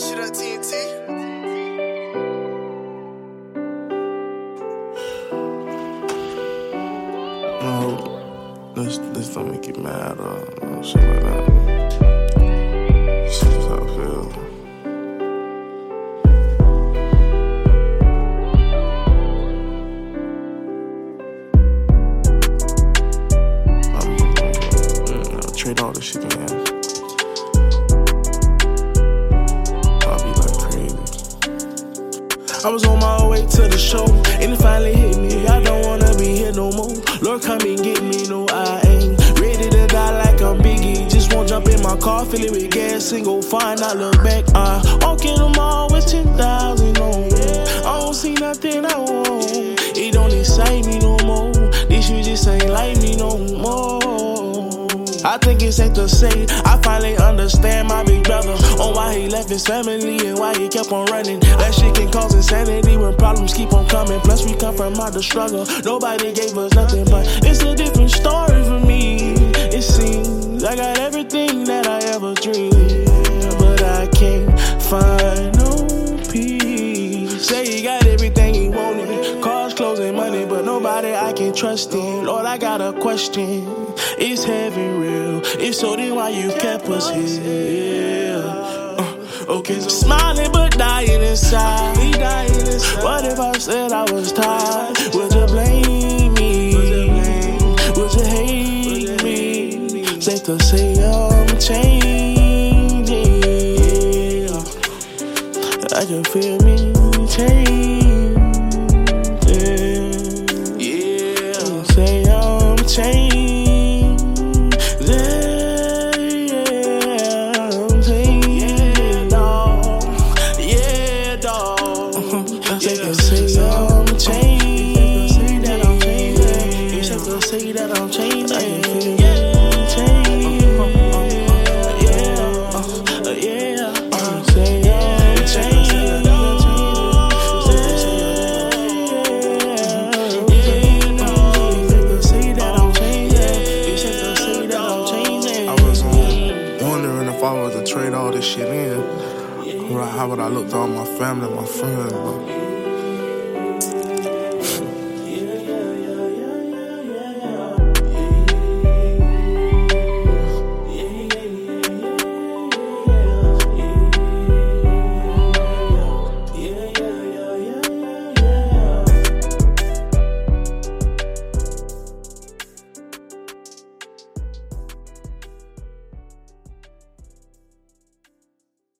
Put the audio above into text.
shit up, TNT. No, this this don't make you mad or shit like that. Shit is how I feel. Mm, trade all this shit, man. I was on my way to the show, and it finally hit me. I don't wanna be here no more. Lord, come and get me. No, I ain't ready to die like I'm Biggie. Just won't jump in my car, fill it with gas, and go find I Look back, I walk in the mall with 10,000 safe to say I finally understand my big brother on why he left his family and why he kept on running. That shit can cause insanity when problems keep on coming. Plus we come from out the struggle. Nobody gave us nothing, but it's a different story for me. It seems like I got nobody I can trust in. Lord, I got a question. Is heaven real? If so, then why you kept us here? Uh, okay, smiling but dying inside. What if I said I was tired? Would you blame me? Would you hate me? Safe to say I'm changing. I can feel me changing. If I was to trade all this shit in, how would I look to all my family, my friends, but